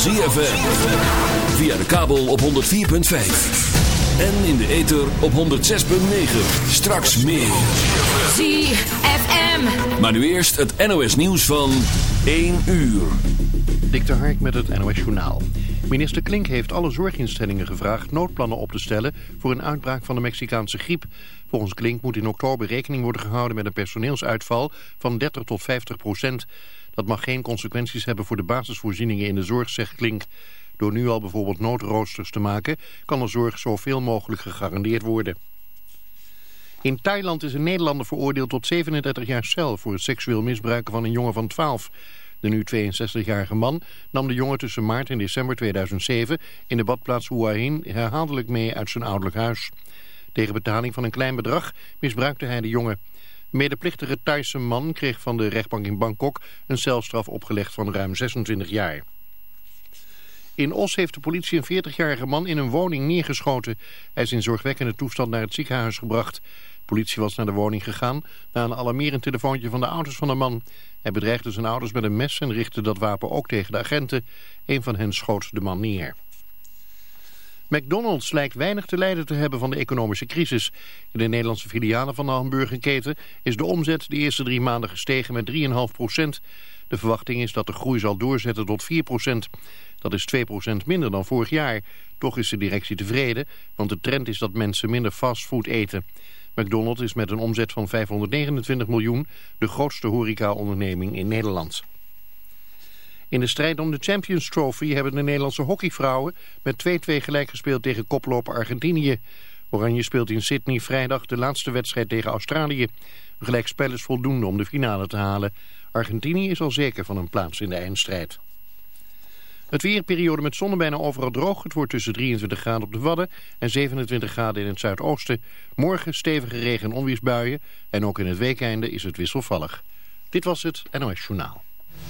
ZFM. Via de kabel op 104.5. En in de ether op 106.9. Straks meer. ZFM. Maar nu eerst het NOS nieuws van 1 uur. Dik de Hark met het NOS Journaal. Minister Klink heeft alle zorginstellingen gevraagd noodplannen op te stellen voor een uitbraak van de Mexicaanse griep. Volgens Klink moet in oktober rekening worden gehouden met een personeelsuitval van 30 tot 50 procent. Dat mag geen consequenties hebben voor de basisvoorzieningen in de zorg, zegt Klink. Door nu al bijvoorbeeld noodroosters te maken, kan de zorg zoveel mogelijk gegarandeerd worden. In Thailand is een Nederlander veroordeeld tot 37 jaar cel voor het seksueel misbruiken van een jongen van 12. De nu 62-jarige man nam de jongen tussen maart en december 2007 in de badplaats Hua Hin herhaaldelijk mee uit zijn ouderlijk huis. Tegen betaling van een klein bedrag misbruikte hij de jongen. De medeplichtige Thaise man kreeg van de rechtbank in Bangkok een celstraf opgelegd van ruim 26 jaar. In Os heeft de politie een 40-jarige man in een woning neergeschoten. Hij is in zorgwekkende toestand naar het ziekenhuis gebracht. De politie was naar de woning gegaan na een alarmerend telefoontje van de ouders van de man. Hij bedreigde zijn ouders met een mes en richtte dat wapen ook tegen de agenten. Een van hen schoot de man neer. McDonald's lijkt weinig te lijden te hebben van de economische crisis. In de Nederlandse filialen van de hamburgerketen is de omzet de eerste drie maanden gestegen met 3,5 procent. De verwachting is dat de groei zal doorzetten tot 4 procent. Dat is 2 procent minder dan vorig jaar. Toch is de directie tevreden, want de trend is dat mensen minder fastfood eten. McDonald's is met een omzet van 529 miljoen de grootste horeca-onderneming in Nederland. In de strijd om de Champions Trophy hebben de Nederlandse hockeyvrouwen met 2-2 gelijk gespeeld tegen koploper Argentinië. Oranje speelt in Sydney vrijdag de laatste wedstrijd tegen Australië. Een gelijkspel is voldoende om de finale te halen. Argentinië is al zeker van een plaats in de eindstrijd. Het weerperiode met zon bijna overal droog. Het wordt tussen 23 graden op de Wadden en 27 graden in het zuidoosten. Morgen stevige regen- en onweersbuien. En ook in het weekeinde is het wisselvallig. Dit was het NOS Journaal.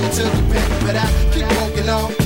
listen to the but I keep walking on.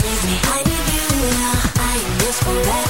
Save me, I need you now. I am yours forever.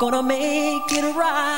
Gonna make it right.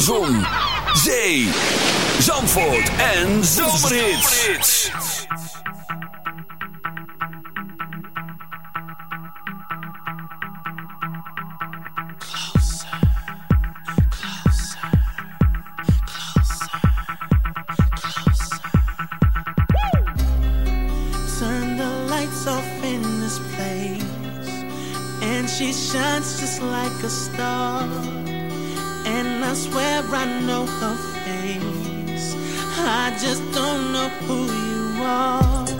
Van Zon, Zee, Zandvoort en Zomerhits. Turn the lights off in this place. And she shines just like a star. I swear I know her face. I just don't know who you are.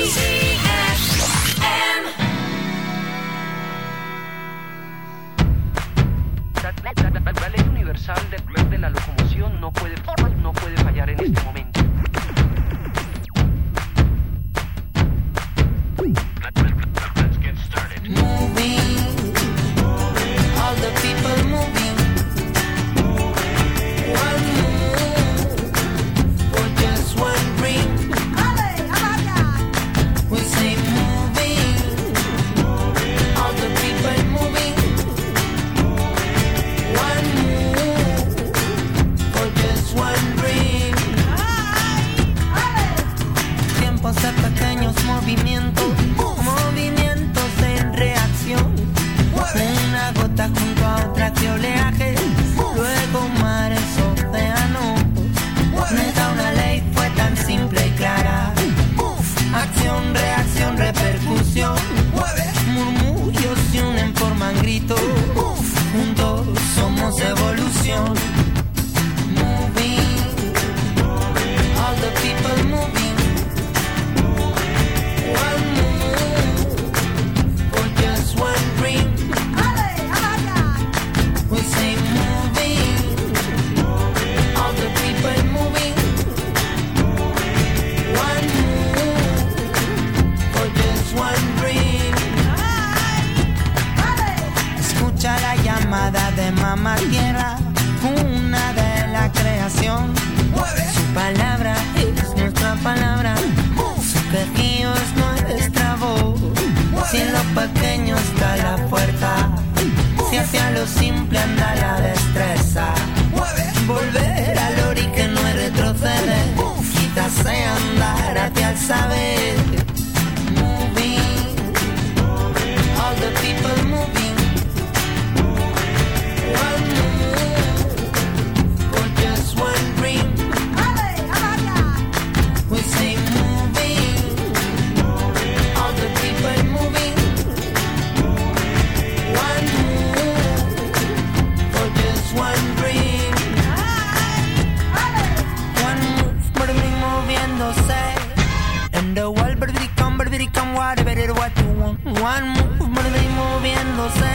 one move, motivate moviéndose.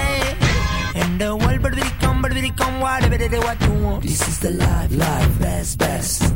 And the world, baby, come, baby, come, whatever they what you want. This is the life, life, best, best.